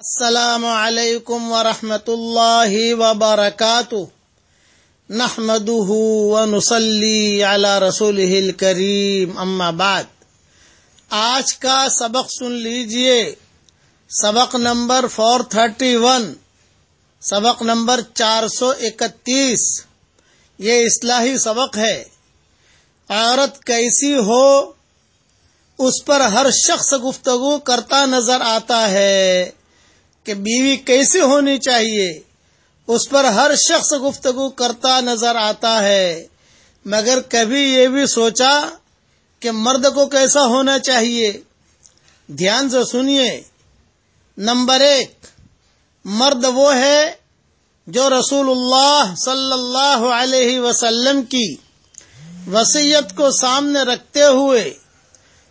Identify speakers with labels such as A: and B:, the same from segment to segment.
A: السلام علیکم ورحمۃ اللہ وبرکاتہ۔ نحمده ونصلي على رسوله الكريم اما بعد۔ آج کا سبق سن لیجیے۔ سبق نمبر 431 سبق نمبر 431 یہ اصلاحی سبق ہے۔ عورت کیسی ہو، اس پر ہر شخص گفتگو کرتا نظر آتا ہے۔ کہ بیوی کیسی ہونی چاہیے؟ اس پر ہر شخص گفتگو کرتا نظر آتا ہے۔ مگر کبھی یہ بھی سوچا کہ مرد کو کیسا ہونا چاہیے؟ دھیان سے سنیے۔ نمبر ایک، مرد وہ ہے جو رسول اللہ صلی اللہ علیہ وسلم کی وسیعت کو سامنے رکھتے ہوئے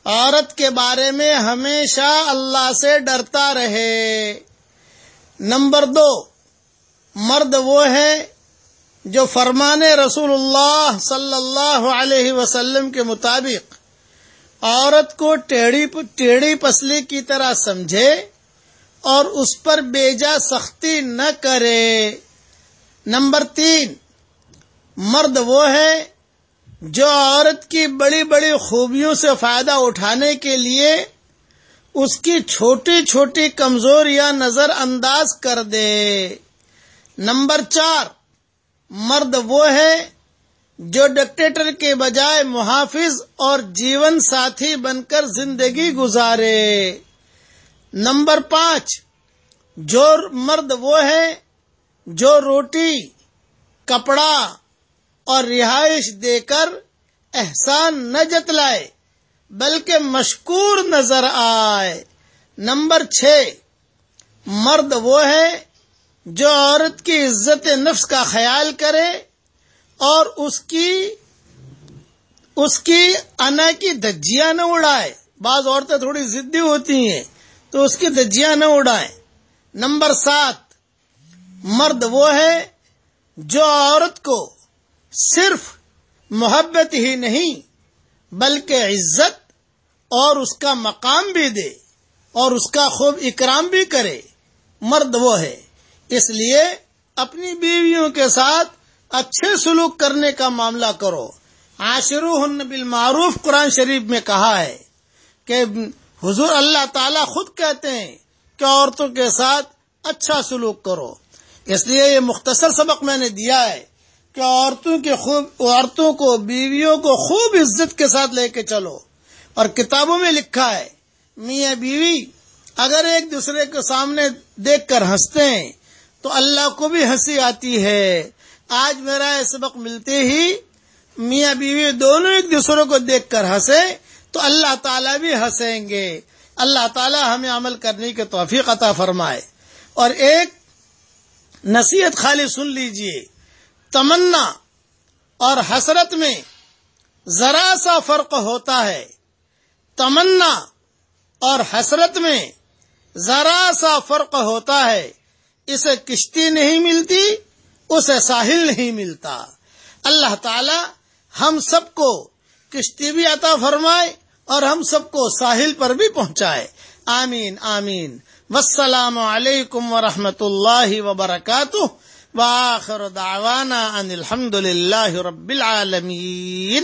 A: عورت کے بارے میں ہمیشہ اللہ سے ڈرتا رہے۔ نمبر دو، مرد وہ ہے جو فرمان رسول اللہ صلی اللہ علیہ وسلم کے مطابق عورت کو ٹیڑھی ٹیڑھی پسلی کی طرح سمجھے اور اس پر بیجا سختی نہ کرے۔ نمبر تین، مرد وہ ہے جو عورت کی بڑی بڑی خوبیوں سے فائدہ اٹھانے کے لیے اس کی چھوٹی چھوٹی کمزوریاں نظر انداز کر دے۔ نمبر چار، مرد وہ ہے جو ڈکٹیٹر کے بجائے محافظ اور جیون ساتھی بن کر زندگی گزارے۔ نمبر پانچ، جو مرد وہ ہے جو روٹی، کپڑا اور رہائش دے کر احسان نہ جتلائے۔ بلکہ مشکور نظر آئے۔ نمبر چھ، مرد وہ ہے جو عورت کی عزت نفس کا خیال کرے اور اس کی اس کی انا کی دجیاں نہ اڑائے۔ بعض عورتیں تھوڑی ضدی ہوتی ہیں تو اس کی دجیاں نہ اڑائیں۔ نمبر سات، مرد وہ ہے جو عورت کو صرف محبت ہی نہیں بلکہ عزت اور اس کا مقام بھی دے اور اس کا خوب اکرام بھی کرے مرد وہ ہے۔ اس لیے اپنی بیویوں کے ساتھ اچھے سلوک کرنے کا معاملہ کرو۔ عاشرو ہن بالمعروف قرآن شریف میں کہا ہے کہ حضور اللہ تعالی خود کہتے ہیں کہ عورتوں کے ساتھ اچھا سلوک کرو۔ اس لیے یہ مختصر سبق میں نے دیا ہے کہ عورتوں کے خوب، عورتوں کو، بیویوں کو خوب عزت کے ساتھ لے کے چلو۔ اور کتابوں میں لکھا ہے، میاں بیوی، اگر ایک دوسرے کے سامنے دیکھ کر ہنستے ہیں، تو اللہ کو بھی ہنسی آتی ہے۔ آج میرا یہ سبق ملتے ہی میاں بیوی دونوں ایک دوسرے کو دیکھ کر ہنسے، تو اللہ تعالیٰ بھی ہنسیں گے۔ اللہ تعالیٰ ہمیں عمل کرنے کے توفیق عطا فرمائے۔ اور ایک نصیحت خالی سن لیجیے۔ تمنا اور حسرت میں ذرا سا فرق ہوتا ہے۔ تمنا اور حسرت میں ذرا سا فرق ہوتا ہے، اسے کشتی نہیں ملتی، اسے ساحل نہیں ملتا۔ اللہ تعالی ہم سب کو کشتی بھی عطا فرمائے اور ہم سب کو ساحل پر بھی پہنچائے۔ آمین آمین۔ والسلام علیکم ورحمۃ اللہ وبرکاتہ۔ وآخر دعوانا ان الحمد للہ رب العالمین۔